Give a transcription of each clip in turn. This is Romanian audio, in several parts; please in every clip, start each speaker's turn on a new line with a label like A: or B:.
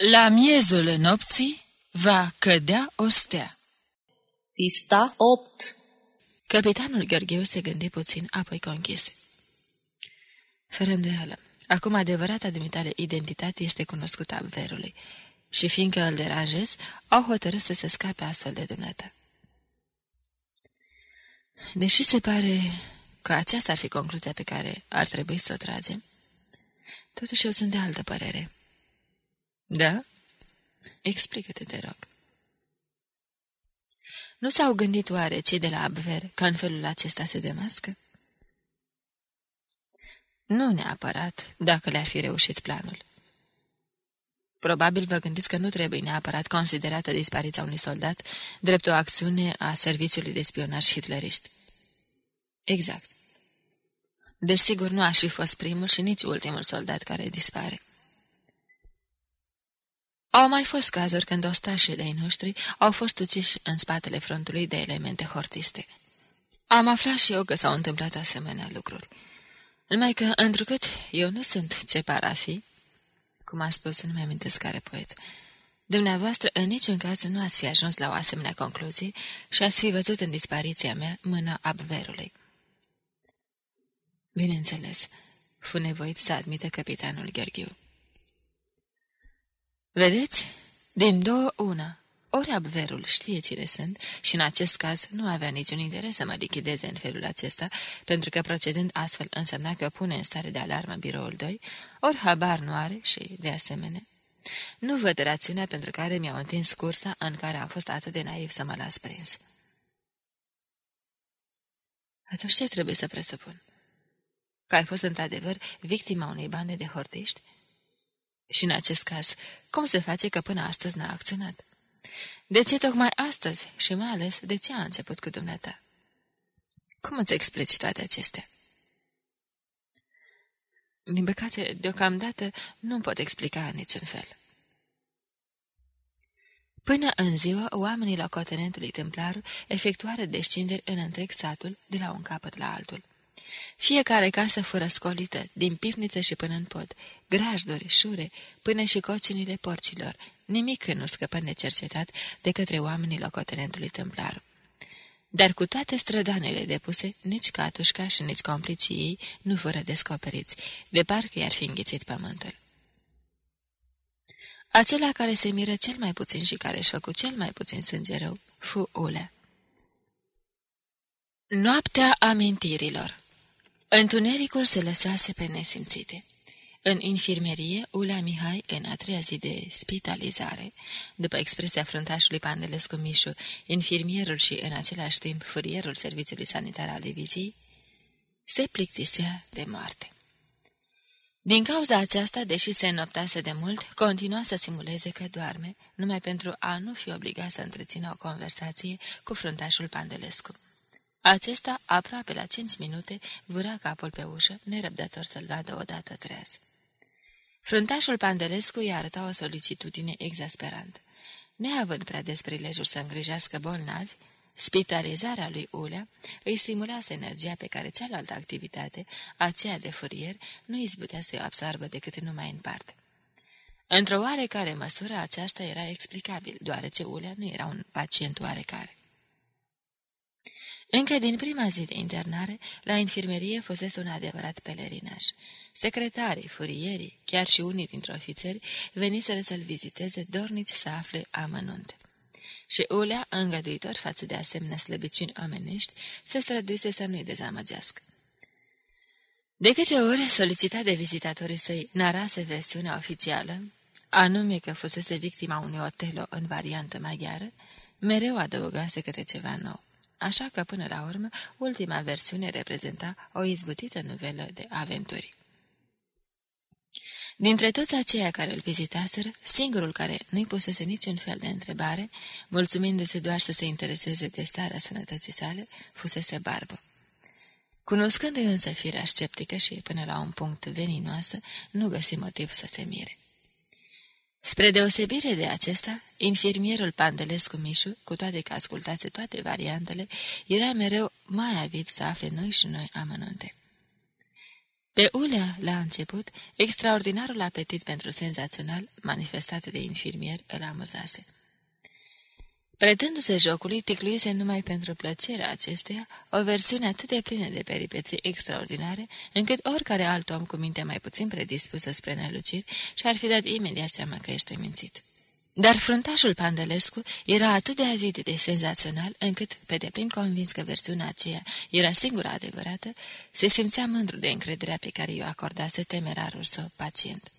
A: La miezul nopții va cădea o stea.
B: Pista 8
C: Capitanul Gheorgheu se gândi puțin, apoi conchise. Fără îndoială, acum adevărata dumitale identitate este cunoscută a verului și fiindcă îl deranjez, au hotărât să se scape astfel de dumneata. Deși se pare că aceasta ar fi concluzia pe care ar trebui să o tragem, totuși eu sunt de altă părere. Da? Explică-te, te rog. Nu s-au gândit oare cei de la Abver că în felul acesta se demască? Nu neapărat, dacă le-ar fi reușit planul. Probabil vă gândiți că nu trebuie neapărat considerată dispariția unui soldat drept o acțiune a serviciului de spionaj hitlerist. Exact. Deci sigur nu aș fi fost primul și nici ultimul soldat care dispare. Au mai fost cazuri când ostașii de-ai noștri au fost uciși în spatele frontului de elemente hortiste. Am aflat și eu că s-au întâmplat asemenea lucruri. Numai că, întrucât eu nu sunt ce par a fi, cum a spus, nu mi-am care poet, dumneavoastră în niciun caz nu ați fi ajuns la o asemenea concluzie și ați fi văzut în dispariția mea mâna abverului. Bineînțeles, fu nevoit să admită capitanul Gheorghiu. Vedeți? Din două una. Ori Abverul știe cine sunt și în acest caz nu avea niciun interes să mă lichideze în felul acesta, pentru că procedând astfel însemna că pune în stare de alarmă biroul 2, ori habar nu are și de asemenea. Nu văd rațiunea pentru care mi-au întins cursa în care am fost atât de naiv să mă las prins. Atunci ce trebuie să presupun? Că ai fost într-adevăr victima unei bande de hortiști? Și în acest caz, cum se face că până astăzi n-a acționat? De ce tocmai astăzi și mai ales de ce a început cu dumneata? Cum îți explici toate acestea? Din păcate, deocamdată nu pot explica în niciun fel. Până în ziua, oamenii la cotenentului templar efectuară descinderi în întreg satul, de la un capăt la altul. Fiecare casă fură scolită, din pivniță și până în pod, grajduri, șure, până și cocinile porcilor, nimic nu scăpă necercetat de către oamenii locotenentului templar. Dar cu toate strădanele depuse, nici Catușca și nici complicii ei nu fură descoperiți, de parcă i-ar fi înghițit pământul. Acela care se miră cel mai puțin și care își făcu cel mai puțin sânge rău, fu Ulea. Noaptea amintirilor Întunericul se lăsase pe nesimțite. În infirmerie, Ulea Mihai, în a treia zi de spitalizare, după expresia fruntașului Pandelescu Mișu, infirmierul și, în același timp, furierul serviciului sanitar al diviziei, se plictisea de moarte. Din cauza aceasta, deși se înoptase de mult, continua să simuleze că doarme, numai pentru a nu fi obligat să întrețină o conversație cu fruntașul Pandelescu. Acesta, aproape la cinci minute, vâra capul pe ușă, nerăbdător să-l vadă odată treaz. Fruntașul Pandelescu i-a arăta o solicitudine exasperantă. Neavând prea des prilejul să îngrijească bolnavi, spitalizarea lui Ulea îi stimulează energia pe care cealaltă activitate, aceea de furier, nu izbutea să o absorbă decât numai în parte. Într-o oarecare măsură, aceasta era explicabil, deoarece Ulea nu era un pacient oarecare. Încă din prima zi de internare, la infirmerie fusese un adevărat pelerinaj. Secretarii, furierii, chiar și unii dintre ofițeri, veniseră să-l viziteze dornici să afle amănunte. Și Ulea, îngăduitor față de asemenea slăbiciuni omenești, se străduise să nu-i dezamăgească. De câte ori, solicitat de vizitatorii săi, narase versiunea oficială, anume că fusese victima unui otelo în variantă maghiară, mereu adăugase câte ceva nou așa că, până la urmă, ultima versiune reprezenta o izbutită novelă de aventuri. Dintre toți aceia care îl vizitaseră, singurul care nu-i pusese niciun fel de întrebare, mulțumindu-se doar să se intereseze de starea sănătății sale, fusese barbă. Cunoscându-i însă firea sceptică și până la un punct veninoasă, nu găsi motiv să se mire. Spre deosebire de acesta, infirmierul Pandelescu Mișu, cu toate că ascultase toate variantele, era mereu mai avid să afle noi și noi amănunte. Pe Ulea, la început, extraordinarul apetit pentru senzațional manifestat de infirmier îl amuzase. Predându-se jocului, ticluise numai pentru plăcerea acestuia o versiune atât de plină de peripeții extraordinare, încât oricare alt om cu minte mai puțin predispusă spre neluciri și-ar fi dat imediat seama că este mințit. Dar fruntașul Pandelescu era atât de avid de senzațional, încât, pe deplin convins că versiunea aceea era singura adevărată, se simțea mândru de încrederea pe care i-o acordase temerarul său pacient.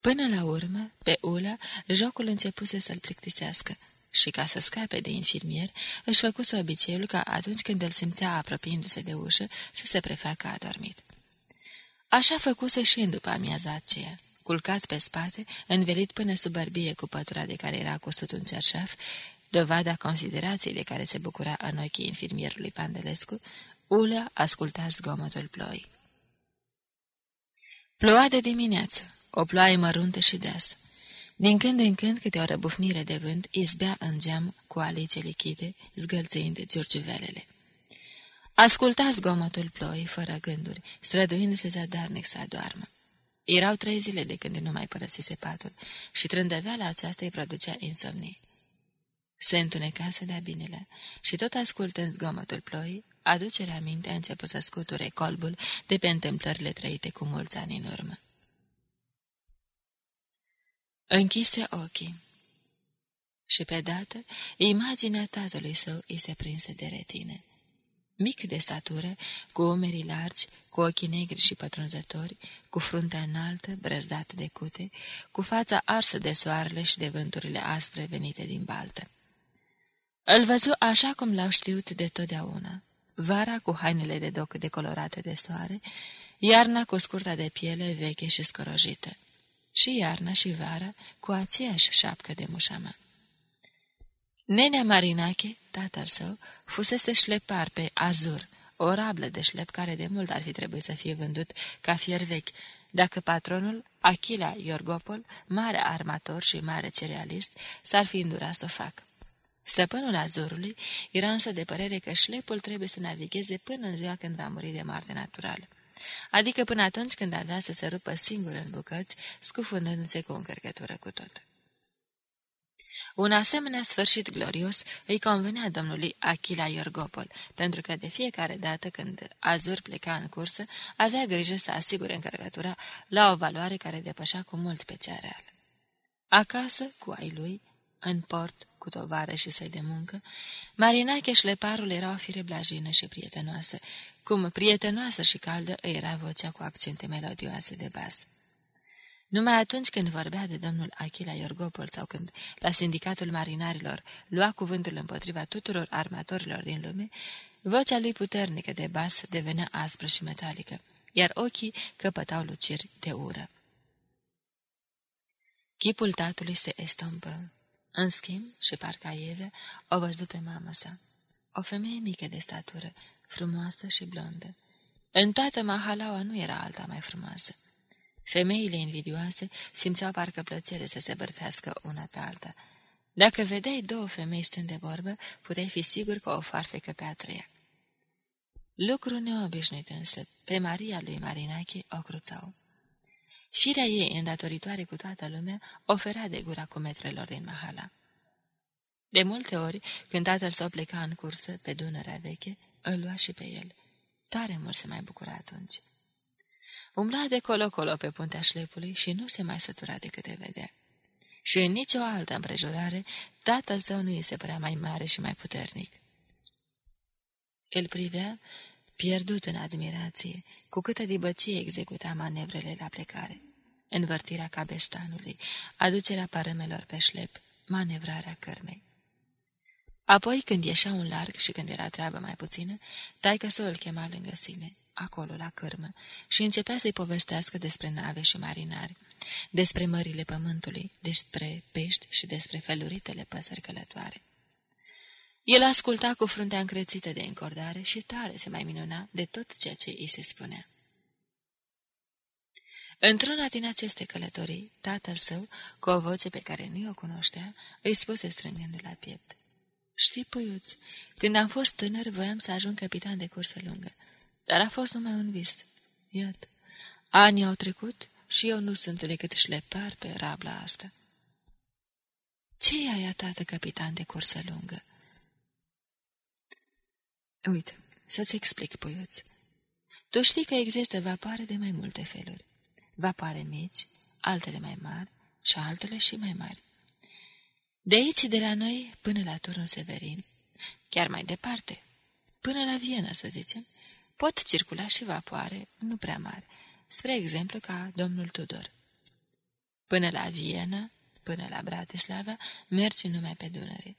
C: Până la urmă, pe Ula, jocul începuse să-l plictisească și, ca să scape de infirmier, își făcuse obiceiul ca atunci când îl simțea apropiindu-se de ușă să se prefacă adormit. Așa făcuse și în după amiaza aceea culcat pe spate, învelit până sub bărbie cu pătura de care era cusut un cerșaf, dovada considerației de care se bucura în ochii infirmierului Pandelescu, Ulea asculta zgomotul ploi. Ploua de dimineață, o ploaie măruntă și deasă. Din când în când câte o răbufnire de vânt izbea în geam cu alice lichide, zgălțâind giurgiuvelele. Asculta zgomotul ploi, fără gânduri, străduindu-se zadarnic să adoarmă. Erau trei zile de când nu mai părăsise patul și trândăveala aceasta îi producea insomnii. Se întuneca să dea binele și tot ascultând zgomotul ploii, aducerea minte a început să scuture colbul de pe întâmplările trăite cu mulți ani în urmă. Închise ochii. Și pe dată imaginea tatălui său îi se prinse de retine. Mic de statură, cu umerii largi, cu ochii negri și pătrunzători, cu fruntea înaltă, brăzdată de cute, cu fața arsă de soarele și de vânturile aspre venite din baltă. Îl văzu așa cum l-au știut de totdeauna, vara cu hainele de doc decolorate de soare, iarna cu scurta de piele veche și scorojită, și iarna și vara cu aceeași șapcă de mușamă. Nenea Marinache, tatăl său, fusese șlepar pe Azur, o rablă de șlep care de mult ar fi trebuit să fie vândut ca fier vechi, dacă patronul, Achila Iorgopol, mare armator și mare cerealist, s-ar fi îndurat să o facă. Stăpânul Azurului era însă de părere că șlepul trebuie să navigheze până în ziua când va muri de moarte naturală, adică până atunci când avea să se rupă singur în bucăți, scufundându-se cu o încărcătură cu tot. Un asemenea sfârșit glorios îi convenea domnului Achila Iorgopol, pentru că de fiecare dată când Azur pleca în cursă, avea grijă să asigure încărcătura la o valoare care depășea cu mult pe cea reală. Acasă, cu ai lui, în port, cu tovară și săi de muncă, Marinacheș și leparul era o fire blajină și prietenoasă, cum prietenoasă și caldă îi era vocea cu accente melodioase de bas. Numai atunci când vorbea de domnul Achila Iorgopol sau când, la sindicatul marinarilor, lua cuvântul împotriva tuturor armatorilor din lume, vocea lui puternică de bas devenea aspră și metalică, iar ochii căpătau luciri de ură. Chipul tatălui se estompă. În schimb, și parca Ieve o văzu pe mama sa. O femeie mică de statură, frumoasă și blondă. În toată Mahalaua nu era alta mai frumoasă. Femeile invidioase simțeau parcă plăcere să se bărfească una pe alta. Dacă vedeai două femei stând de vorbă, puteai fi sigur că o farfecă pe a treia. Lucru neobișnuit însă, pe Maria lui Marinache o cruțau. Firea ei, îndatoritoare cu toată lumea, oferea de gura cu metrelor din Mahala. De multe ori, când tatăl său pleca în cursă pe Dunărea veche, îl lua și pe el. Tare mult se mai bucura atunci. Umbla de colo-colo pe puntea șlepului și nu se mai sătura decât de vedea. Și în nicio altă împrejurare, tatăl său nu îi se părea mai mare și mai puternic. El privea, pierdut în admirație, cu câtă dibăcie executa manevrele la plecare. Învârtirea cabestanului, aducerea parămelor pe șlep, manevrarea cărmei. Apoi, când ieșea un larg și când era treabă mai puțină, taică să îl chema lângă sine acolo, la cârmă, și începea să-i povestească despre nave și marinari, despre mările pământului, despre pești și despre feluritele păsări călătoare. El asculta cu fruntea încrețită de încordare și tare se mai minuna de tot ceea ce îi se spunea. Într-una din aceste călătorii, tatăl său, cu o voce pe care nu o cunoștea, îi spuse strângând la piept. Știi, puiuț, când am fost tânăr, voiam să ajung capitan de cursă lungă dar a fost numai un vis. Iată, anii au trecut și eu nu sunt decât șlepar pe rabla asta. Ce e aia, tată, capitan de cursă lungă? Uite, să-ți explic, puiuț. Tu știi că există vapoare de mai multe feluri. Vapoare mici, altele mai mari și altele și mai mari. De aici, de la noi, până la turnul Severin, chiar mai departe, până la Viena, să zicem, pot circula și vapoare nu prea mari, spre exemplu ca domnul Tudor. Până la Viena, până la Bratislava, mergi numai pe Dunăre.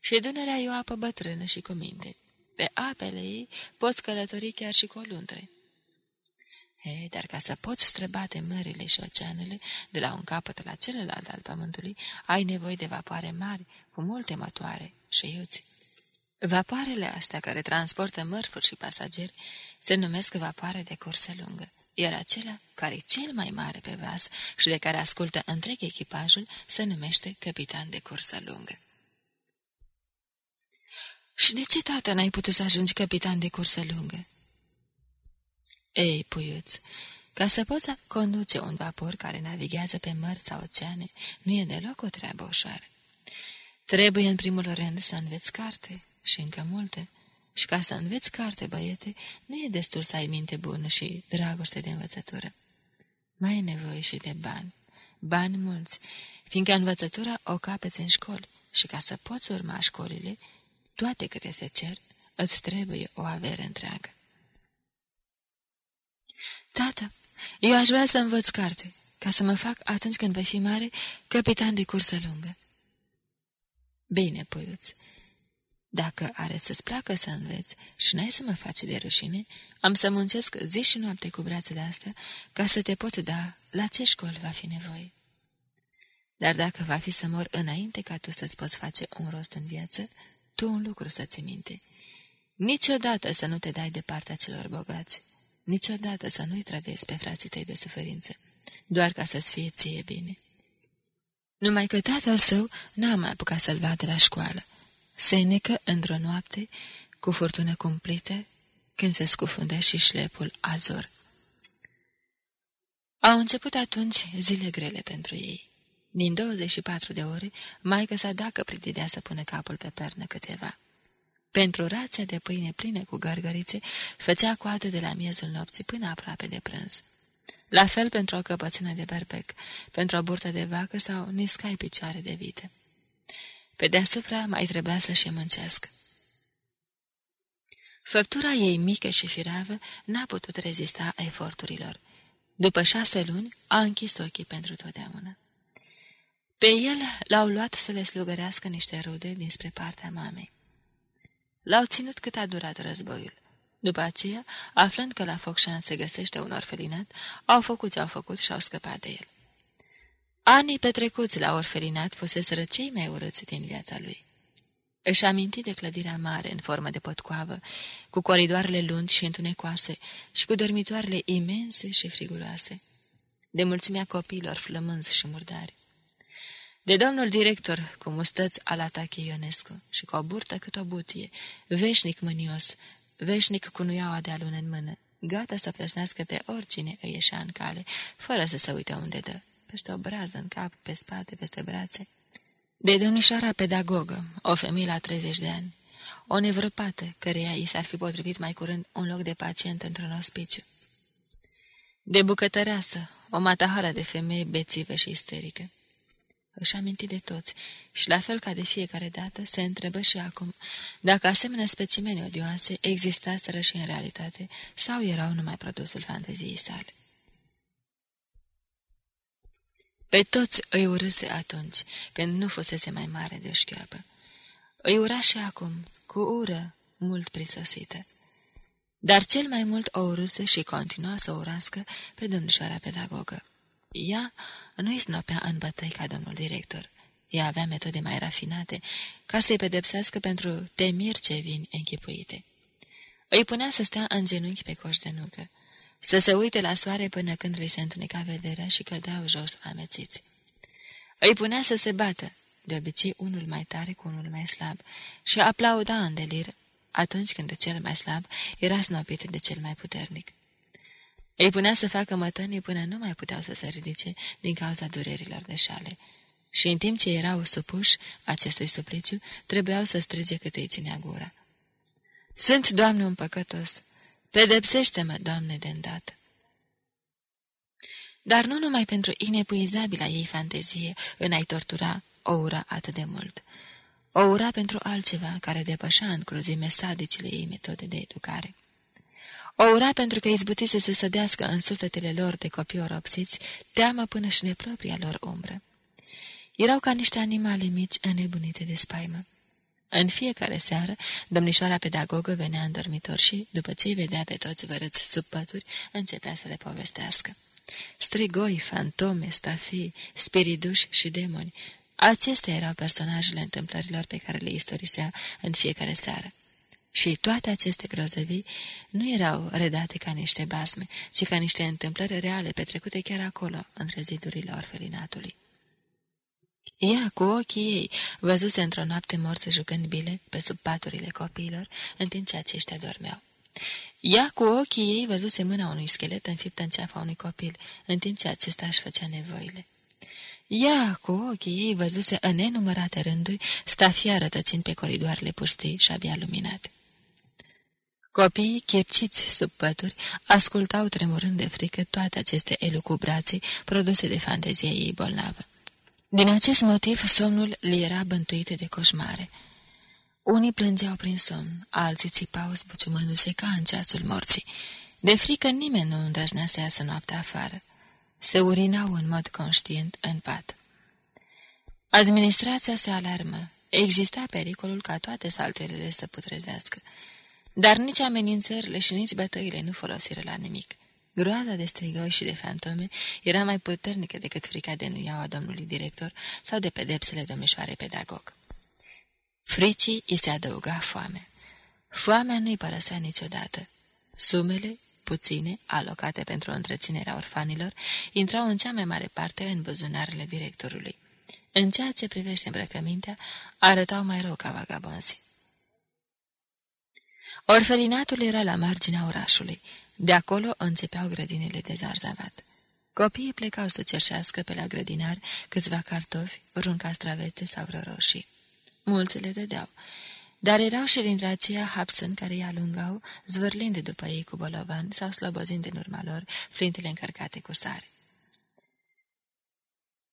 C: Și Dunărea e o apă bătrână și cu minte. Pe apele ei poți călători chiar și cu o luntre. Ei, dar ca să poți străbate mările și oceanele de la un capăt la celălalt al pământului, ai nevoie de vapoare mari, cu multe motoare și iuți. Vapoarele astea care transportă mărfuri și pasageri se numesc vapoare de cursă lungă, iar acela care e cel mai mare pe vas și de care ascultă întreg echipajul se numește capitan de cursă lungă. Și de ce, tată, n-ai putut să ajungi capitan de cursă lungă? Ei, puiuț, ca să poți conduce un vapor care navighează pe mări sau oceane, nu e deloc o treabă ușoară. Trebuie, în primul rând, să înveți carte și încă multe. Și ca să înveți carte, băiete, nu e destul să ai minte bună și dragoste de învățătură. Mai e nevoie și de bani. Bani mulți, fiindcă învățătura o capeți în școli și ca să poți urma școlile, toate câte se cer, îți trebuie o avere întreagă. Tată, eu aș vrea să învăț carte, ca să mă fac atunci când voi fi mare capitan de cursă lungă. Bine, puiuț, dacă are să-ți placă să înveți și n-ai să mă faci de rușine, am să muncesc zi și noapte cu brațele astea ca să te pot da la ce școli va fi nevoie. Dar dacă va fi să mor înainte ca tu să-ți poți face un rost în viață, tu un lucru să-ți minte. Niciodată să nu te dai de partea celor bogați. Niciodată să nu-i trădezi pe frații tăi de suferință, doar ca să-ți fie ție bine. Numai că tatăl său n-a mai apucat să-l vadă la școală. Se necă într-o noapte, cu furtună cumplită, când se scufundă și șlepul azor. Au început atunci zile grele pentru ei. Din 24 de ore, maică sa dacă prididea să pună capul pe pernă câteva. Pentru rația de pâine plină cu gărgărițe, făcea coadă de la miezul nopții până aproape de prânz. La fel pentru o căpățână de berbec, pentru o burtă de vacă sau niscai picioare de vite. Pe deasupra mai trebuia să-și mâncească. Făptura ei mică și firavă n-a putut rezista eforturilor. După șase luni, a închis ochii pentru totdeauna. Pe el l-au luat să le slugărească niște rude dinspre partea mamei. L-au ținut cât a durat războiul. După aceea, aflând că la Focșan se găsește un orfelinat, au făcut ce au făcut și au scăpat de el. Anii petrecuți la orfelinat fuseseră cei mai urâți din viața lui. Își aminti de clădirea mare în formă de potcoavă, cu coridoarele lungi și întunecoase și cu dormitoarele imense și friguroase, de mulțimea copiilor flămânzi și murdari de domnul director cu mustăți al atache Ionescu și cu o burtă cât o butie, veșnic mânios, veșnic cu nuiaua de alun în mână, gata să plăsnească pe oricine îi ieșea în cale, fără să se uite unde dă, peste o brază în cap, pe spate, peste brațe. De domnișoara pedagogă, o femeie la 30 de ani, o nevrăpată, căreia i s-ar fi potrivit mai curând un loc de pacient într-un ospiciu. De bucătăreasă, o matahară de femeie bețivă și isterică își aminti de toți și, la fel ca de fiecare dată, se întrebă și acum dacă asemenea specimeni odioase existaseră și în realitate sau erau numai produsul fanteziei sale. Pe toți îi urâse atunci, când nu fusese mai mare de o șchioapă. Îi ura și acum, cu ură mult prisosită. Dar cel mai mult o urâse și continua să o urască pe domnișoara pedagogă. Ea nu-i snopea în bătăi ca domnul director. Ea avea metode mai rafinate ca să-i pedepsească pentru temiri ce vin închipuite. Îi punea să stea în genunchi pe coș de nucă, să se uite la soare până când li se întuneca vederea și cădeau jos amețiți. Îi punea să se bată, de obicei unul mai tare cu unul mai slab, și aplauda în delir atunci când cel mai slab era snopit de cel mai puternic. Îi punea să facă mătănii până nu mai puteau să se ridice din cauza durerilor de șale. Și în timp ce erau supuși acestui supliciu, trebuiau să strige cât îi ținea gura. Sunt, Doamne, un păcătos. Pedepsește-mă, Doamne, de îndată. Dar nu numai pentru inepuizabila ei fantezie în a-i tortura o ura atât de mult. O ura pentru altceva care depășea în cruzime sadicile ei metode de educare. O ura pentru că izbutise să sădească în sufletele lor de copii oropsiți teamă până și de propria lor umbră. Erau ca niște animale mici înnebunite de spaimă. În fiecare seară, domnișoara pedagogă venea în dormitor și, după ce îi vedea pe toți vărâți sub pături, începea să le povestească. Strigoi, fantome, stafii, spiriduși și demoni, acestea erau personajele întâmplărilor pe care le istorisea în fiecare seară. Și toate aceste grozăvii nu erau redate ca niște basme, ci ca niște întâmplări reale petrecute chiar acolo, între zidurile orfelinatului. Ea, cu ochii ei, văzuse într-o noapte morță jucând bile pe sub paturile copiilor, în timp ce aceștia dormeau. Ea, cu ochii ei, văzuse mâna unui schelet înfiptă în ceafa unui copil, în timp ce acesta își făcea nevoile. Ea, cu ochii ei, văzuse în nenumărate rânduri stafia rătăcind pe coridoarele pustii și abia luminate. Copiii, chepciți sub pături, ascultau tremurând de frică toate aceste elucubrații produse de fantezia ei bolnavă. Din acest motiv, somnul li era bântuit de coșmare. Unii plângeau prin somn, alții țipau zbuciumându-se ca în ceasul morții. De frică nimeni nu îndrăznea să iasă noaptea afară. Se urinau în mod conștient în pat. Administrația se alarmă. Exista pericolul ca toate saltelele să putrezească. Dar nici amenințările și nici bătăile nu folosiră la nimic. Groaza de strigoi și de fantome era mai puternică decât frica de nuiaua domnului director sau de pedepsele domnișoare pedagog. Fricii îi se adăuga foame. Foamea nu-i părăsea niciodată. Sumele, puține, alocate pentru întreținerea orfanilor, intrau în cea mai mare parte în buzunarele directorului. În ceea ce privește îmbrăcămintea, arătau mai rău ca vagabonzi. Orfelinatul era la marginea orașului. De acolo începeau grădinile de zarzavat. Copiii plecau să cerșească pe la grădinar câțiva cartofi, vreun castravete sau vreo roșii. Mulți le dădeau, dar erau și dintre aceia hapsân care îi alungau, zvârlind după ei cu bolovan sau slobozind în urma lor flintele încărcate cu sare.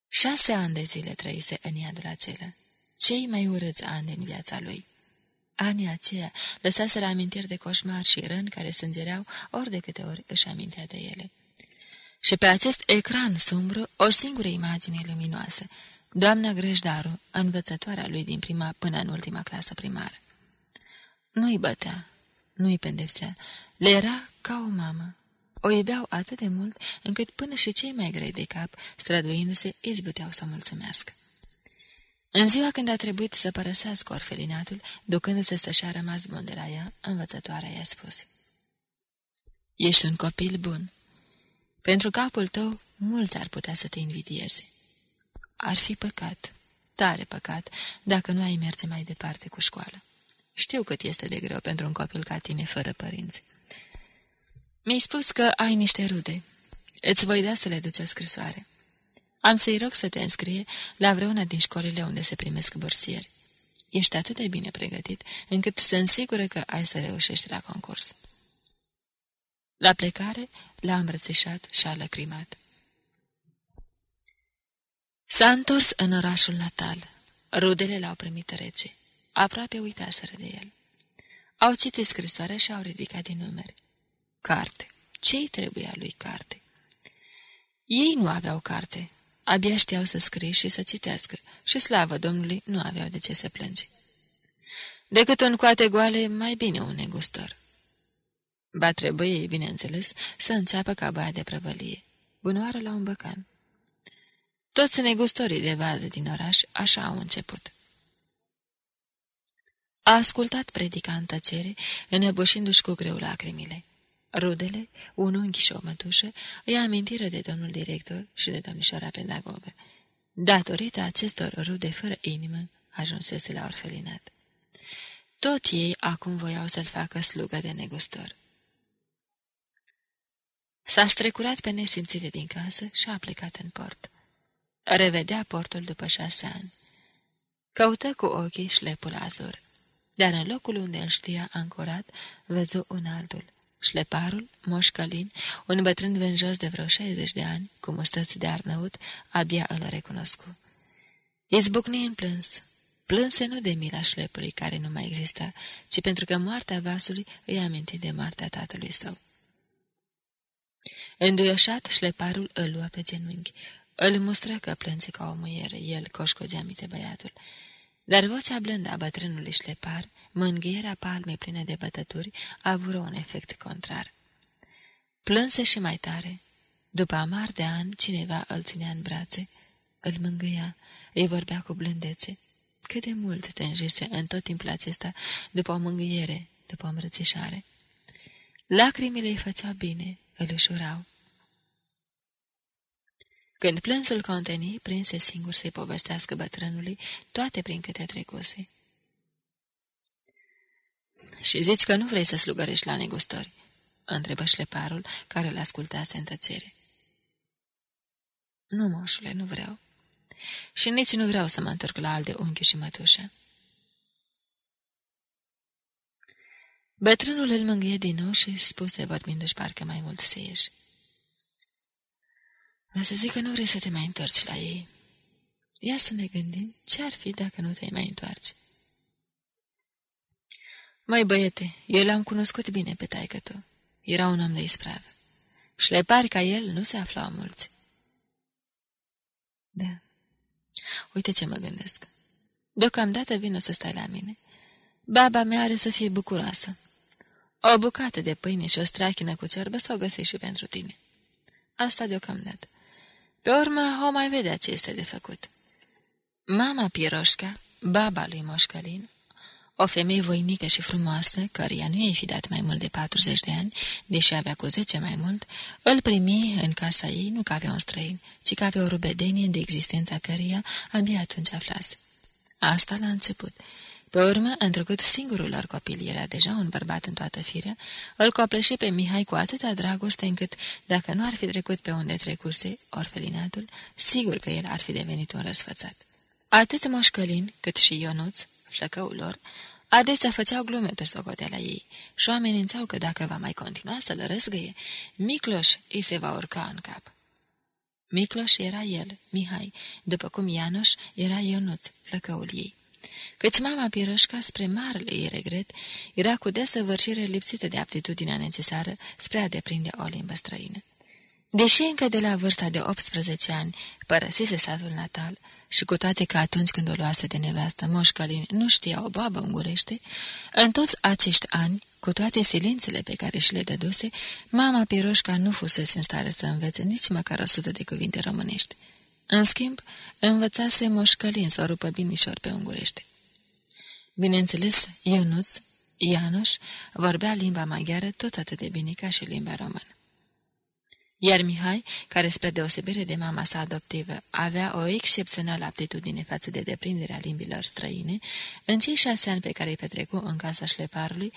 C: Șase ani de zile trăise în iadul acela, cei mai urâți ani din viața lui. Anii aceia lăsaseră amintiri de coșmar și răni care sângereau ori de câte ori își amintea de ele. Și pe acest ecran sumbru, o singură imagine luminoasă, doamna Grăjdaru, învățătoarea lui din prima până în ultima clasă primară. Nu-i bătea, nu-i pendepsea, le era ca o mamă. O iubeau atât de mult, încât până și cei mai grei de cap, străduindu-se, izbuteau să mulțumească. În ziua când a trebuit să părăsească orfelinatul, ducându-se să-și a rămas bun de la ea, învățătoarea i-a spus. Ești un copil bun. Pentru capul tău, mulți ar putea să te invidieze. Ar fi păcat, tare păcat, dacă nu ai merge mai departe cu școala. Știu cât este de greu pentru un copil ca tine, fără părinți. Mi-ai spus că ai niște rude. Îți voi da să le duci o scrisoare. Am să-i rog să te înscrie la vreuna din școlile unde se primesc bursieri. Ești atât de bine pregătit, încât sunt sigură că ai să reușești la concurs. La plecare, l-a îmbrățișat și a lăcrimat. S-a întors în orașul natal. Rudele l-au primit rece. Aproape uitaseră de el. Au citit scrisoarea și au ridicat din numeri. Carte. Ce-i trebuia lui carte? Ei nu aveau carte, Abia știau să scrie și să citească și, slavă Domnului, nu aveau de ce să plânge. Decât un coate goale, mai bine un negustor. Ba trebuie, bineînțeles, să înceapă ca baia de prăvălie. Bunoară la un băcan. Toți negustorii de vază din oraș așa au început. A ascultat predica în tăcere, înăbușindu-și cu greu lacrimile. Rudele, un unghi și o mătușă, îi amintiră de domnul director și de domnișoara pedagogă. Datorită acestor rude fără inimă, ajunsese la orfelinat. Tot ei acum voiau să-l facă slugă de negustor. S-a strecurat pe nesimțite din casă și a plecat în port. Revedea portul după șase ani. Căută cu ochii șlepul azur, dar în locul unde îl știa ancorat, văzu un altul. Șleparul, moșcălin, un bătrân vânjos de vreo 60 de ani, cu mustăți de arnăut, abia îl recunoscu. Izbucni în plâns. Plânse nu de mila șlepului care nu mai exista, ci pentru că moartea vasului îi aminti de moartea tatălui său. Înduioșat, șleparul îl lua pe genunchi. Îl mustră că plânge ca o muiere, el coșcogeamite băiatul. Dar vocea blândă a bătrânului șlepar, mângâierea palmei pline de bătături, avură un efect contrar. Plânse și mai tare. După amar de ani, cineva îl ținea în brațe, îl mângâia, îi vorbea cu blândețe. Cât de mult tânjise în tot timpul acesta după o mângâiere, după o îmbrățișare. Lacrimile îi făceau bine, îl ușurau. Când plânsul conteni, prinse singur să-i povestească bătrânului toate prin câte trecuse. Și zici că nu vrei să slugărești la negustori?" întrebă șleparul, care l ascultase în tăcere. Nu, moșule, nu vreau. Și nici nu vreau să mă întorc la al de unchi și mătușă." Bătrânul îl mângâie din nou și spuse, vorbindu-și parcă mai mult să ieși. O să zic că nu vrei să te mai întorci la ei. Ia să ne gândim ce-ar fi dacă nu te mai întoarci. Mai băiete, eu l-am cunoscut bine pe taică tu. Era un om de ispravă. Șlepari ca el nu se aflau mulți. Da. Uite ce mă gândesc. Deocamdată vin să stai la mine. Baba mea are să fie bucuroasă. O bucată de pâine și o strachină cu ciorbă să o găsești și pentru tine. Asta deocamdată. Pe urmă, o mai vedea ce este de făcut. Mama Piroșca, baba lui Moșcălin, o femeie voinică și frumoasă, căreia nu i-ai fi dat mai mult de 40 de ani, deși avea cu 10 mai mult, îl primi în casa ei nu ca pe un străin, ci ca pe o rubedenie de existența căreia abia atunci aflase. Asta la început. Pe urmă, întrucât singurul lor copil era deja un bărbat în toată firea, îl copleșe pe Mihai cu atâta dragoste încât, dacă nu ar fi trecut pe unde trecuse orfelinatul, sigur că el ar fi devenit un răsfățat. Atât Moșcălin, cât și Ionuț, flăcăul lor, adesea făceau glume pe socoteala ei și o amenințau că dacă va mai continua să-l răzgăie, Micloș îi se va urca în cap. Micloș era el, Mihai, după cum Ianoș era Ionuț, flăcăul ei căci mama Piroșca, spre marele ei regret, era cu desăvârșire lipsită de aptitudinea necesară spre a deprinde o limbă străină. Deși încă de la vârsta de 18 ani părăsise satul natal și cu toate că atunci când o luase de nevastă Moșcălin nu știa o babă ungurește, în toți acești ani, cu toate silințele pe care și le dăduse, mama Piroșca nu fusese în stare să învețe nici măcar o sută de cuvinte românești. În schimb, învățase Moșcălin să o rupă binișor pe ungurește. Bineînțeles, Ionuț, Ianoș, vorbea limba maghiară tot atât de bine ca și limba română. Iar Mihai, care spre deosebire de mama sa adoptivă avea o excepțională aptitudine față de deprinderea limbilor străine, în cei șase ani pe care îi petrecu în casa șleparului,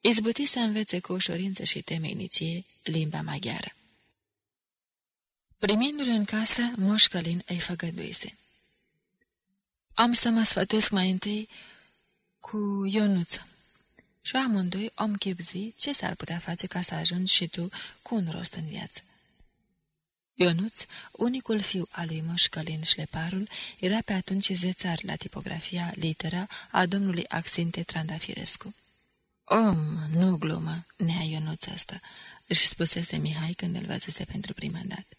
C: izbuti să învețe cu ușurință și temeinicie limba maghiară. Primindu-l în casă, Moș Călin îi făgăduise. Am să mă sfătuiesc mai întâi cu Ionuță. Și amândoi om chipzui ce s-ar putea face ca să ajungi și tu cu un rost în viață. Ionuț, unicul fiu al lui Moș Călin Șleparul, era pe atunci zețar la tipografia litera a domnului Axinte Trandafirescu. Om, nu glumă, nea Ionuț ăsta, își spusese Mihai când îl văzuse pentru prima dată.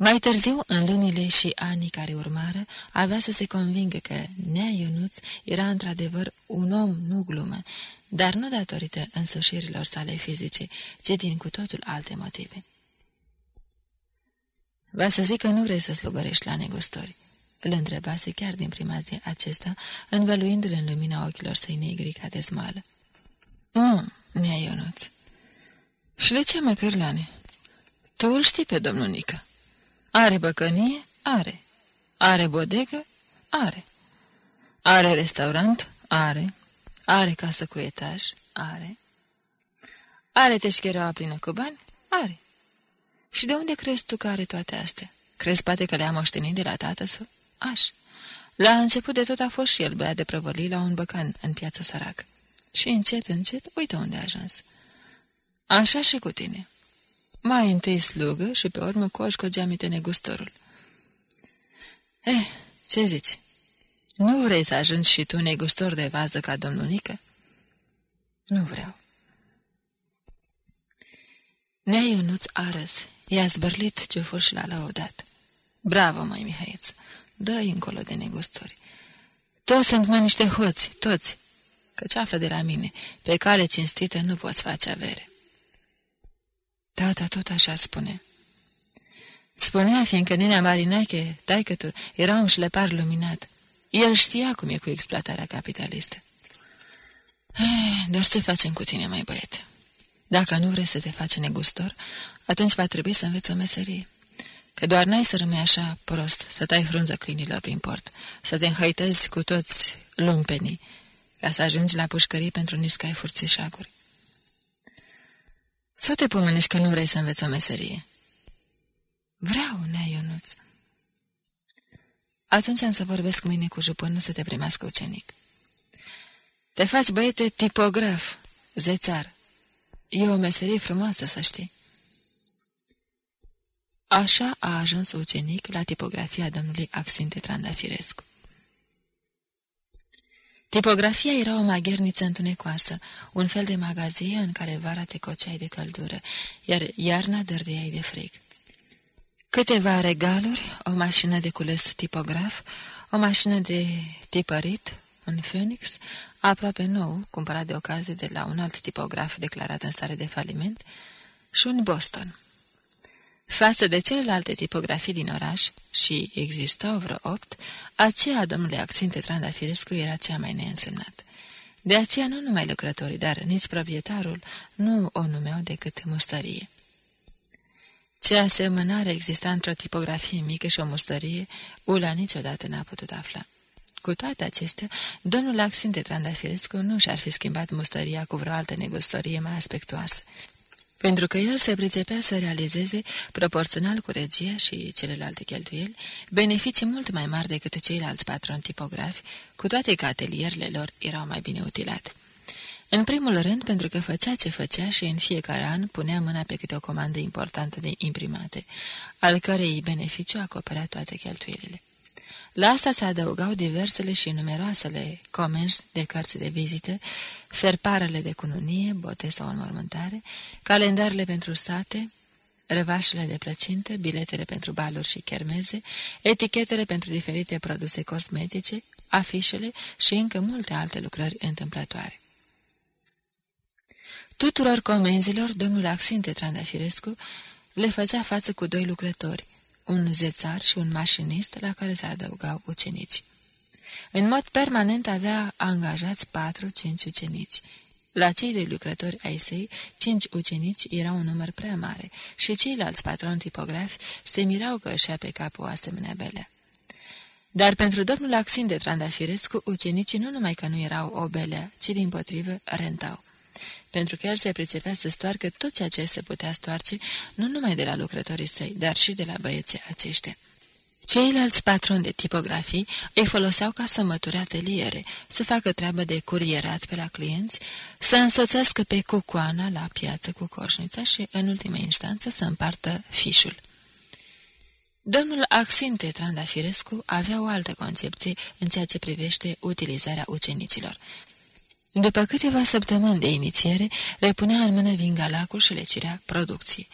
C: Mai târziu, în lunile și anii care urmară, avea să se convingă că Nea Ionuț era într-adevăr un om nu glumă, dar nu datorită însușirilor sale fizice, ci din cu totul alte motive. Va să zic că nu vrei să slugărești la negustori, îl întrebase chiar din prima zi acesta, învăluindu-l în lumina ochilor săi negri ca de smală. Nu, Nea Ionuț. Și de ce mă cărlane? Tu îl știi pe domnul Nică. Are băcănie? Are. Are bodegă? Are. Are restaurant? Are. Are casă cu etaj? Are. Are teșchereaua plină cu bani? Are. Și de unde crezi tu că are toate astea? Crezi poate că le-a moștenit de la tată sau? Aș. La început de tot a fost și el băiat de prăvăli la un băcan în piața săracă. Și încet, încet, uite unde a ajuns. Așa și cu tine. Mai întâi slugă și pe urmă coș cu geamite negustorul. Eh, ce zici? Nu vrei să ajungi și tu negustor de vază ca domnul Nică? Nu vreau. Nea Ionuț a râs. I-a zbărlit ce și l-a lăudat. Bravo, mai Mihaiț! dă încolo de negustori. Toți sunt mai niște hoți, toți, căci află de la mine. Pe cale cinstită nu poți face avere. Tata tot așa spune. Spunea, fiindcă nenea Marinache, taică tu, era un șlepar luminat. El știa cum e cu exploatarea capitalistă. Eh, dar ce facem cu tine, mai băiete? Dacă nu vrei să te faci negustor, atunci va trebui să înveți o meserie. Că doar n-ai să rămâi așa prost, să tai frunza câinilor prin port, să te înhăitezi cu toți lumpenii, ca să ajungi la pușcării pentru niscai furțișaguri. Sau te pomenești că nu vrei să înveți o meserie? Vreau, nea Ionuț. Atunci am să vorbesc mâine cu jupânul să te primească ucenic. Te faci, băiete, tipograf, zețar. E o meserie frumoasă, să știi. Așa a ajuns ucenic la tipografia domnului Axinte Trandafirescu. Tipografia era o magherniță întunecoasă, un fel de magazie în care vara te coceai de căldură, iar iarna dărdeai de frig. Câteva regaluri, o mașină de cules tipograf, o mașină de tipărit, un Phoenix, aproape nou, cumpărat de ocazie de la un alt tipograf declarat în stare de faliment, și un Boston. Față de celelalte tipografii din oraș, și existau vreo opt, aceea domnule Axinte Trandafirescu era cea mai neînsemnată. De aceea nu numai lucrătorii, dar nici proprietarul nu o numeau decât mustărie. Ce asemănare exista într-o tipografie mică și o mustărie, Ula niciodată n-a putut afla. Cu toate acestea, domnul Axinte Trandafirescu nu și-ar fi schimbat mustăria cu vreo altă negustorie mai aspectuoasă pentru că el se pricepea să realizeze, proporțional cu regia și celelalte cheltuieli, beneficii mult mai mari decât ceilalți patroni tipografi, cu toate că atelierele lor erau mai bine utilate. În primul rând, pentru că făcea ce făcea și în fiecare an punea mâna pe câte o comandă importantă de imprimate, al cărei beneficiu acoperea toate cheltuielile. La asta se adăugau diversele și numeroasele comenzi de cărți de vizită, ferparele de cununie, bote sau înmormântare, calendarele pentru state, revașele de plăcinte, biletele pentru baluri și chermeze, etichetele pentru diferite produse cosmetice, afișele și încă multe alte lucrări întâmplătoare. Tuturor comenzilor, domnul Axinte Trandafirescu le făcea față cu doi lucrători, un zețar și un mașinist la care se adăugau ucenici. În mod permanent avea angajați patru-cinci ucenici. La cei doi lucrători ai săi, cinci ucenici erau un număr prea mare și ceilalți patroni tipografi se mirau că își pe cap o asemenea belea. Dar pentru domnul Axin de Trandafirescu, ucenicii nu numai că nu erau o belea, ci din potrivă rentau pentru că el se pricepea să stoarcă tot ceea ce se putea stoarce, nu numai de la lucrătorii săi, dar și de la băieții aceștia. Ceilalți patroni de tipografii îi foloseau ca să măture ateliere, să facă treabă de curierat pe la clienți, să însoțească pe cucoana la piață cu coșnița și, în ultima instanță, să împartă fișul. Domnul Axinte Trandafirescu avea o altă concepție în ceea ce privește utilizarea ucenicilor. După câteva săptămâni de inițiere, le punea în mână vingalacul și le cirea producții.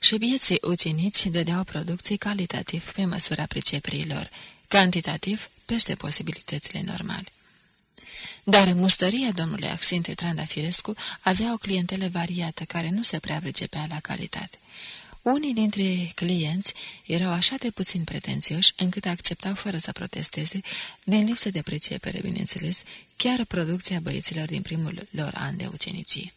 C: Și bieții ucenici dădeau producții calitativ pe măsura priceperilor, cantitativ peste posibilitățile normale. Dar mustăria domnului Axinte Trandafirescu avea o clientelă variată care nu se prea pricepea la calitate. Unii dintre clienți erau așa de puțin pretențioși încât acceptau fără să protesteze, din lipsă de pricepere, bineînțeles, chiar producția băieților din primul lor an de ucenicie.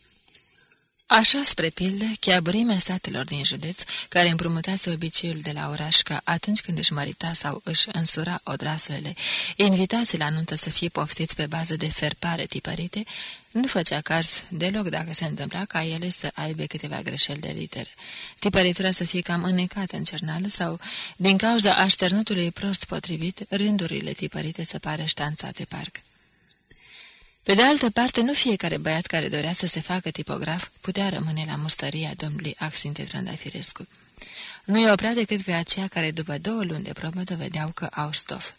C: Așa, spre pildă, chiabrimea satelor din județ, care împrumutase obiceiul de la oraș ca atunci când își mărita sau își însura odraslele, invitații la nuntă să fie poftiți pe bază de ferpare tipărite, Nu făcea caz deloc dacă se întâmpla ca ele să aibă câteva greșeli de litere. Tipăritura să fie cam înnecată în cernală sau, din cauza așternutului prost potrivit, rândurile tipărite să pare ștanțate parcă. Pe de altă parte, nu fiecare băiat care dorea să se facă tipograf putea rămâne la mustăria domnului Axinte Trandafirescu. Nu-i oprea decât pe aceia care după două luni de probă dovedeau că au stof.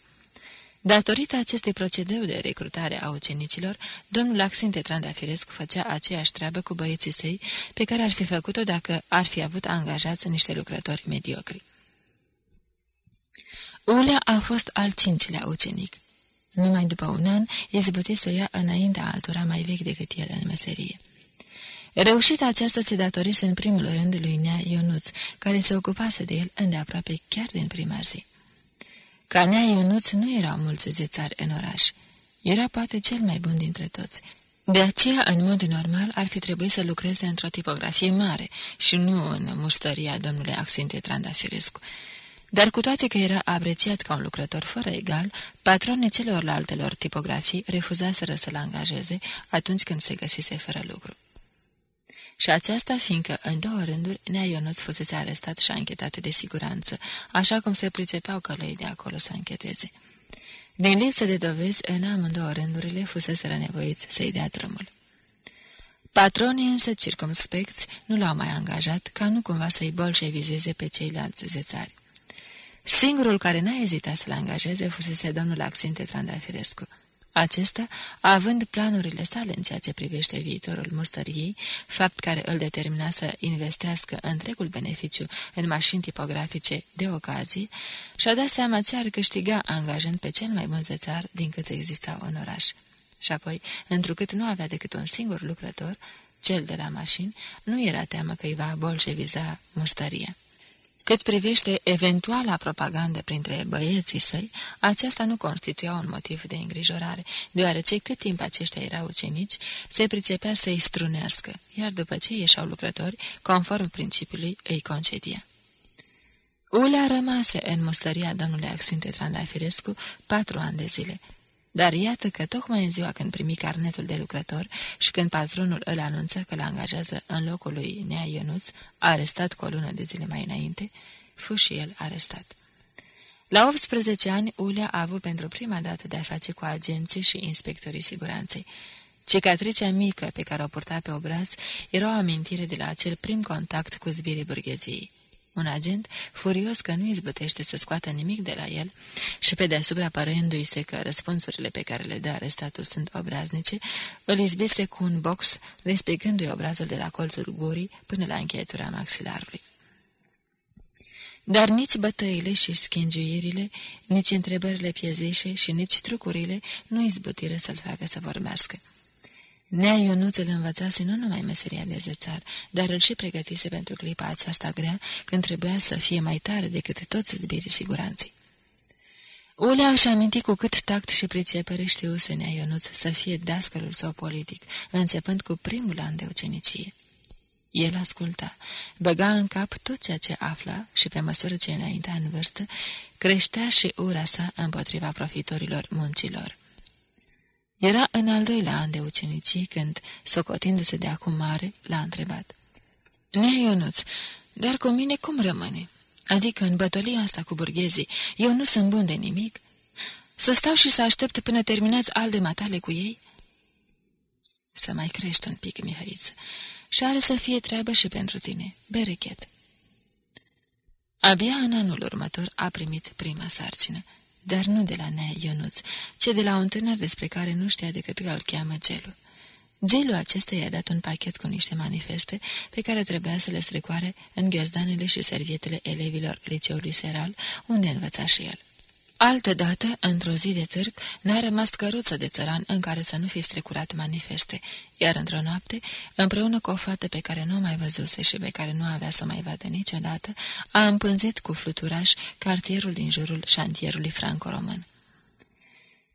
C: Datorită acestui procedeu de recrutare a ucenicilor, domnul Axinte Trandafirescu făcea aceeași treabă cu băieții săi pe care ar fi făcut-o dacă ar fi avut angajați niște lucrători mediocri. Ulea a fost al cincilea ucenic. Numai după un an, izbuti să o ia înaintea altora mai vechi decât el în meserie. Reușita aceasta se datorise în primul rând lui Nea Ionuț, care se ocupase de el îndeaproape chiar din prima zi. Ca Nea Ionuț nu erau mulți zețari în oraș. Era poate cel mai bun dintre toți. De aceea, în mod normal, ar fi trebuit să lucreze într-o tipografie mare și nu în mustăria domnului Axinte Trandafirescu. Dar cu toate că era apreciat ca un lucrător fără egal, patronii celorlaltelor tipografii refuzaseră să-l angajeze atunci când se găsise fără lucru. Și aceasta fiindcă, în două rânduri, Nea Ionuț fusese arestat și anchetat de siguranță, așa cum se pricepeau călăi de acolo să ancheteze. Din lipsă de dovezi, în amândouă rândurile fusese nevoiți să-i dea drumul. Patronii însă circumspecți nu l-au mai angajat ca nu cumva să-i bolșevizeze pe ceilalți zețari. Singurul care n-a ezitat să-l angajeze fusese domnul Axinte Trandafirescu. Acesta, având planurile sale în ceea ce privește viitorul mustăriei, fapt care îl determina să investească întregul beneficiu în mașini tipografice de ocazie, și-a dat seama ce ar câștiga angajând pe cel mai bun zățar din cât exista în oraș. Și apoi, întrucât nu avea decât un singur lucrător, cel de la mașini, nu era teamă că îi va bolșeviza mustăria. Cât privește eventuala propagandă printre băieții săi, aceasta nu constituia un motiv de îngrijorare, deoarece cât timp aceștia erau ucenici, se pricepea să-i strunească, iar după ce ieșau lucrători, conform principiului, îi concedia. Ulea rămase în mustăria domnului Axinte Trandafirescu patru ani de zile, dar iată că tocmai în ziua când primi carnetul de lucrător și când patronul îl anunță că îl angajează în locul lui Nea Ionuț, arestat cu o lună de zile mai înainte, fu și el arestat. La 18 ani, Ulea a avut pentru prima dată de-a face cu agenții și inspectorii siguranței. Cicatricea mică pe care o purta pe obraz era o amintire de la acel prim contact cu zbirii burgheziei. Un agent, furios că nu izbătește să scoată nimic de la el și pe deasupra părându-i se că răspunsurile pe care le dă arestatul sunt obraznice, îl izbise cu un box, respectându-i obrazul de la colțul gurii până la încheietura maxilarului. Dar nici bătăile și schingiuirile, nici întrebările piezeșe și nici trucurile nu izbutiră să-l facă să vorbească. Nea Ionuț îl învățase nu numai meseria de zețar, dar îl și pregătise pentru clipa aceasta grea, când trebuia să fie mai tare decât toți zbirii siguranței. Ulea își aminti cu cât tact și pricepere știuse Nea Ionuț să fie dascălul său politic, începând cu primul an de ucenicie. El asculta, băga în cap tot ceea ce afla și, pe măsură ce înaintea în vârstă, creștea și ura sa împotriva profitorilor muncilor. Era în al doilea an de ucenicie când, socotindu-se de acum mare, l-a întrebat. Nea Ionuț, dar cu mine cum rămâne? Adică în bătălia asta cu burghezii, eu nu sunt bun de nimic? Să stau și să aștept până terminați al de matale cu ei? Să mai crești un pic, Mihăiță, și are să fie treabă și pentru tine, berechet. Abia în anul următor a primit prima sarcină dar nu de la Nea Ionuț, ci de la un tânăr despre care nu știa decât că îl cheamă Gelu. Gelu acesta i-a dat un pachet cu niște manifeste pe care trebuia să le strecoare în ghiozdanele și servietele elevilor liceului Seral, unde învăța și el. Altă dată, într-o zi de târg, n-a rămas căruță de țăran în care să nu fi strecurat manifeste, iar într-o noapte, împreună cu o fată pe care nu o mai văzuse și pe care nu avea să mai vadă niciodată, a împânzit cu fluturaș cartierul din jurul șantierului franco-român.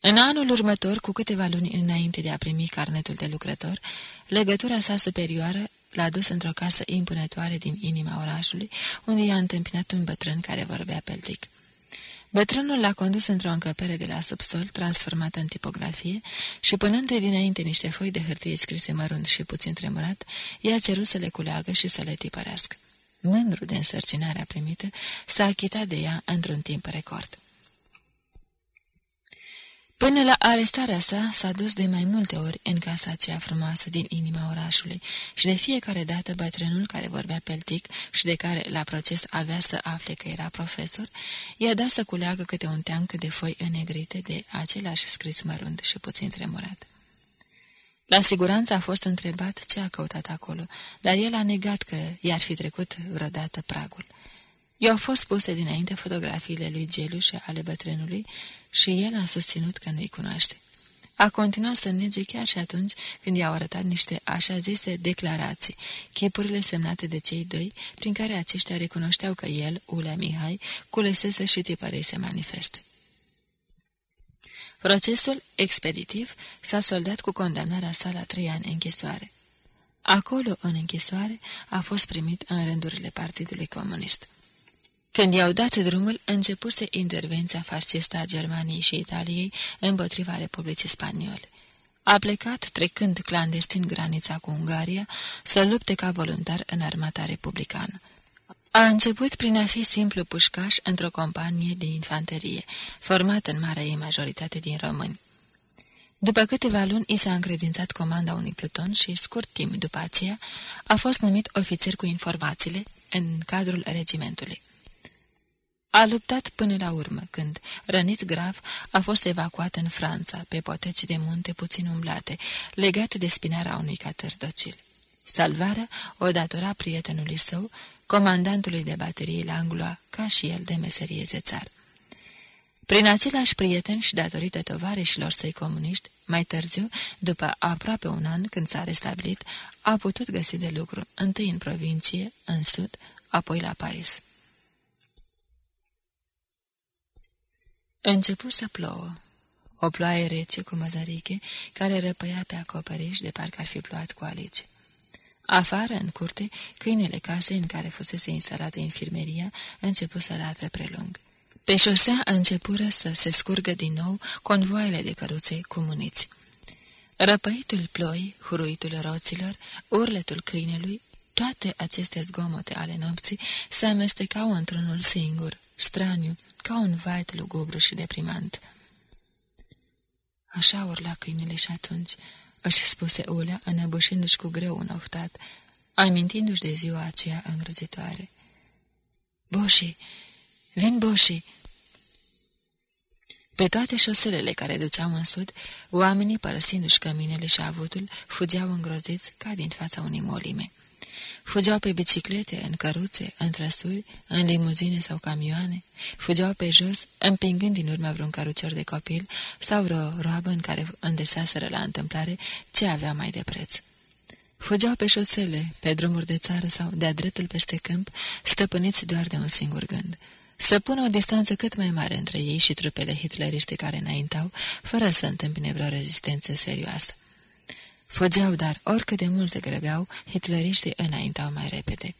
C: În anul următor, cu câteva luni înainte de a primi carnetul de lucrător, legătura sa superioară l-a dus într-o casă impunătoare din inima orașului, unde i-a întâmpinat un bătrân care vorbea peltic. Bătrânul l-a condus într-o încăpere de la subsol, transformată în tipografie, și punându-i dinainte niște foi de hârtie scrise mărunt și puțin tremurat, i-a cerut să le culeagă și să le tipărească. Mândru de însărcinarea primită, s-a achitat de ea într-un timp record. Până la arestarea sa, s-a dus de mai multe ori în casa aceea frumoasă din inima orașului și de fiecare dată bătrânul care vorbea peltic și de care la proces avea să afle că era profesor, i-a dat să culeagă câte un teanc de foi înegrite de același scris mărunt și puțin tremurat. La siguranță a fost întrebat ce a căutat acolo, dar el a negat că i-ar fi trecut vreodată pragul. I-au fost puse dinainte fotografiile lui Gelu și ale bătrânului și el a susținut că nu-i cunoaște. A continuat să nege chiar și atunci când i-au arătat niște așa zise declarații, chipurile semnate de cei doi, prin care aceștia recunoșteau că el, Ulea Mihai, culesese și tipărese manifeste. Procesul expeditiv s-a soldat cu condamnarea sa la trei ani închisoare. Acolo, în închisoare, a fost primit în rândurile Partidului Comunist. Când i-au dat drumul, începuse intervenția fascistă a Germaniei și Italiei împotriva Republicii Spaniole. A plecat, trecând clandestin granița cu Ungaria, să lupte ca voluntar în armata republicană. A început prin a fi simplu pușcaș într-o companie de infanterie, formată în marea ei majoritate din români. După câteva luni, i s-a încredințat comanda unui pluton și, scurt timp după aceea, a fost numit ofițer cu informațiile în cadrul regimentului. A luptat până la urmă, când, rănit grav, a fost evacuat în Franța, pe poteci de munte puțin umblate, legat de spinarea unui catăr docil. Salvarea o datora prietenului său, comandantului de baterie la Angloa, ca și el de meserie zețar. Prin același prieten și datorită tovarășilor săi comuniști, mai târziu, după aproape un an când s-a restabilit, a putut găsi de lucru, întâi în provincie, în sud, apoi la Paris. Începu să plouă. O ploaie rece cu măzăriche, care răpăia pe acoperiș de parcă ar fi plouat cu alici. Afară, în curte, câinele casei în care fusese instalată infirmeria începu să latre prelung. Pe șosea începură să se scurgă din nou convoaiele de căruțe cu muniți. Răpăitul ploi, huruitul roților, urletul câinelui, toate aceste zgomote ale nopții se amestecau într-unul singur, straniu, ca un vait lugubru și deprimant. Așa urla câinele și atunci, își spuse Ulea, înăbușindu-și cu greu un oftat, amintindu-și de ziua aceea îngrozitoare. Boșii! Vin boșii! Pe toate șoselele care duceau în sud, oamenii, părăsindu-și căminele și avutul, fugeau îngroziți ca din fața unei molime. Fugeau pe biciclete, în căruțe, în trăsuri, în limuzine sau camioane. Fugeau pe jos, împingând din urmă vreun cărucior de copil sau vreo roabă în care îndesaseră la întâmplare ce avea mai de preț. Fugeau pe șosele, pe drumuri de țară sau de-a dreptul peste câmp, stăpâniți doar de un singur gând. Să pună o distanță cât mai mare între ei și trupele hitleriste care înaintau, fără să întâmpine vreo rezistență serioasă. Fugeau, dar oricât de mult se grăbeau, hitleriștii înaintau mai repede.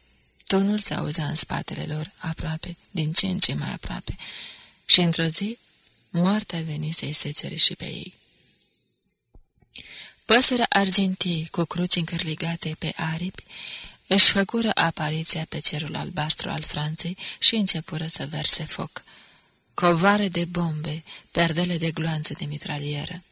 C: Tunul se auzea în spatele lor, aproape, din ce în ce mai aproape, și într-o zi, moartea veni să-i secere și pe ei. Păsăra argintii, cu cruci încărligate pe aripi, își făcură apariția pe cerul albastru al Franței și începură să verse foc. Covare de bombe, perdele de gloanțe de mitralieră.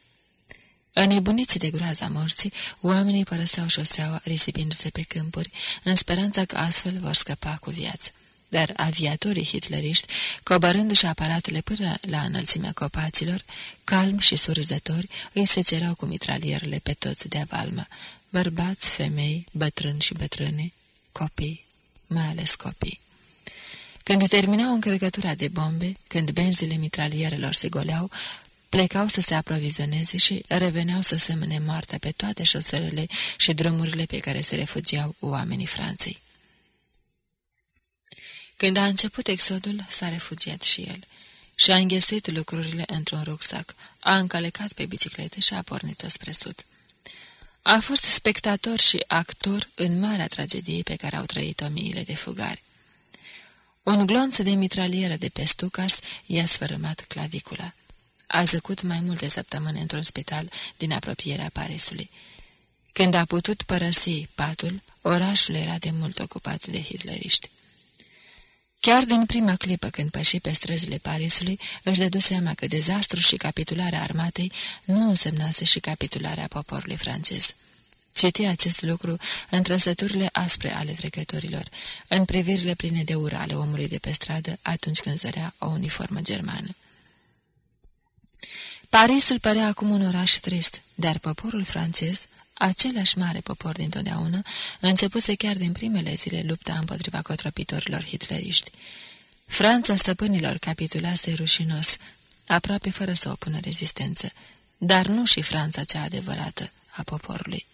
C: Înnebuniți de groaza morții, oamenii părăseau șoseaua, risipindu-se pe câmpuri, în speranța că astfel vor scăpa cu viață. Dar aviatorii hitleriști, coborându-și aparatele până la înălțimea copacilor, calm și surzători, îi secerau cu mitralierele pe toți de avalmă, bărbați, femei, bătrâni și bătrâne, copii, mai ales copii. Când terminau încărcătura de bombe, când benzile mitralierelor se goleau, Plecau să se aprovizioneze și reveneau să semene moartea pe toate șoselele și drumurile pe care se refugiau oamenii Franței. Când a început exodul, s-a refugiat și el și a înghesuit lucrurile într-un rucsac, a încălecat pe bicicletă și a pornit-o spre sud. A fost spectator și actor în marea tragedie pe care au trăit-o miile de fugari. Un glonț de mitralieră de pe Stucas i-a sfărâmat clavicula. A zăcut mai multe săptămâni într-un spital din apropierea Parisului. Când a putut părăsi patul, orașul era de mult ocupat de hitleriști. Chiar din prima clipă când păși pe străzile Parisului, își dădu seama că dezastru și capitularea armatei nu însemnase și capitularea poporului francez. Citi acest lucru în trăsăturile aspre ale trecătorilor, în privirile pline de ură ale omului de pe stradă atunci când zărea o uniformă germană. Parisul părea acum un oraș trist, dar poporul francez, același mare popor dintotdeauna, începuse chiar din primele zile lupta împotriva cotropitorilor hitleriști. Franța stăpânilor capitulase rușinos, aproape fără să opună rezistență, dar nu și Franța cea adevărată a poporului.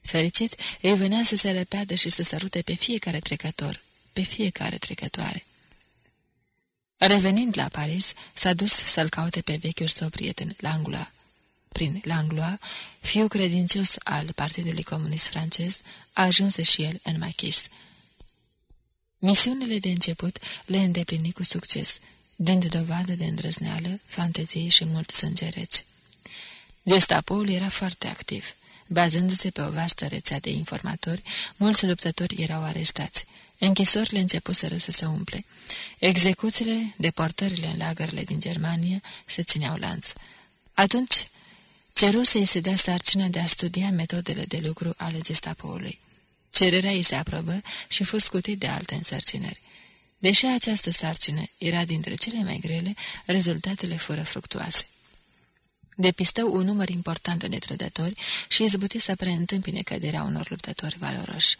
C: Fericit, îi venea să se repeadă și să sărute pe fiecare trecător, pe fiecare trecătoare. Revenind la Paris, s-a dus să-l caute pe vechiul său prieten, Langlois. Prin Langlois, fiu credincios al Partidului Comunist francez, a ajuns și el în machis. Misiunile de început le îndeplini cu succes, dând dovadă de îndrăzneală, fantezie și mult sânge reci. Gestapoul era foarte activ. Bazându-se pe o vastă rețea de informatori, mulți luptători erau arestați. Închisorile începuseră să se umple. Execuțiile, deportările în lagările din Germania se țineau lanț. Atunci, ceru să-i se dea sarcina de a studia metodele de lucru ale gestapoului. Cererea îi se aprobă și fost scutit de alte însărcinări. Deși această sarcină era dintre cele mai grele, rezultatele fură fructuoase. Depistă un număr important de trădători și izbuti să preîntâmpine căderea unor luptători valoroși.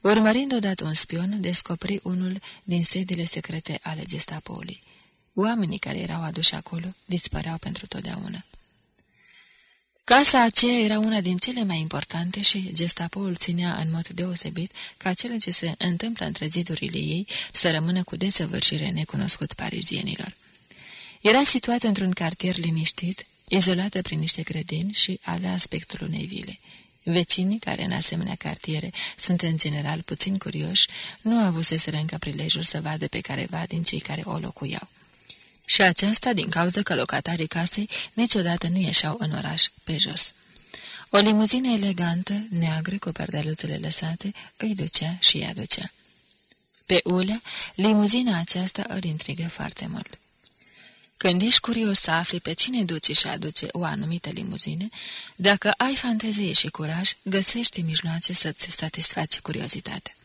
C: Urmărind odată un spion, descoperi unul din sediile secrete ale gestapoului. Oamenii care erau aduși acolo dispăreau pentru totdeauna. Casa aceea era una din cele mai importante și gestapoul ținea în mod deosebit ca cele ce se întâmplă între zidurile ei să rămână cu desăvârșire necunoscut parizienilor. Era situat într-un cartier liniștit, izolată prin niște grădini și avea aspectul unei vile. Vecinii, care în asemenea cartiere sunt în general puțin curioși, nu avuseseră încă prilejul să vadă pe careva din cei care o locuiau. Și aceasta din cauza că locatarii casei niciodată nu ieșeau în oraș pe jos. O limuzină elegantă, neagră, cu perdeluțele lăsate, îi ducea și îi aducea. Pe Ulea, limuzina aceasta îl intrigă foarte mult. Când ești curios să afli pe cine duce și aduce o anumită limuzine, dacă ai fantezie și curaj, găsești mijloace să-ți satisfaci curiozitatea.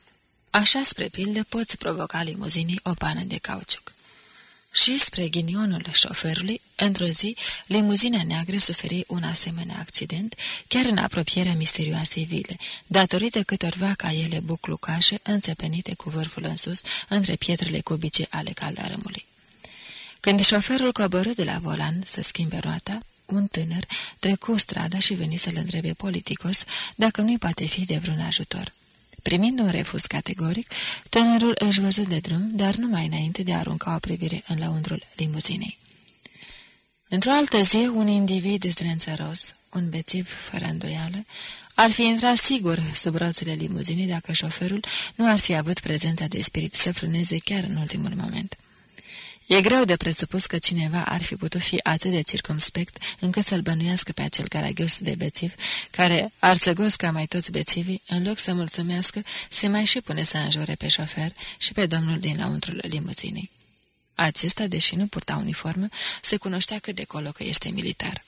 C: Așa, spre pildă, poți provoca limuzinii o pană de cauciuc. Și spre ghinionul șoferului, într-o zi, limuzina neagră suferi un asemenea accident, chiar în apropierea misterioasei vile, datorită câtorva caiele buclucașe înțepenite cu vârful în sus între pietrele cubice ale caldarămului. Când șoferul coborâ de la volan să schimbe roata, un tânăr trecu strada și veni să-l întrebe politicos dacă nu-i poate fi de vreun ajutor. Primind un refuz categoric, tânărul își văzut de drum, dar numai înainte de a arunca o privire în lăundrul limuzinei. Într-o altă zi, un individ zdrențăros, un bețiv fără îndoială, ar fi intrat sigur sub roțile limuzinii dacă șoferul nu ar fi avut prezența de spirit să frâneze chiar în ultimul moment. E greu de presupus că cineva ar fi putut fi atât de circumspect încât să-l bănuiască pe acel caragios de bețiv, care, arțăgos ca mai toți bețivii, în loc să mulțumească, se mai și pune să înjure pe șofer și pe domnul din launtrul limuzinei. Acesta, deși nu purta uniformă, se cunoștea cât de colo că este militar.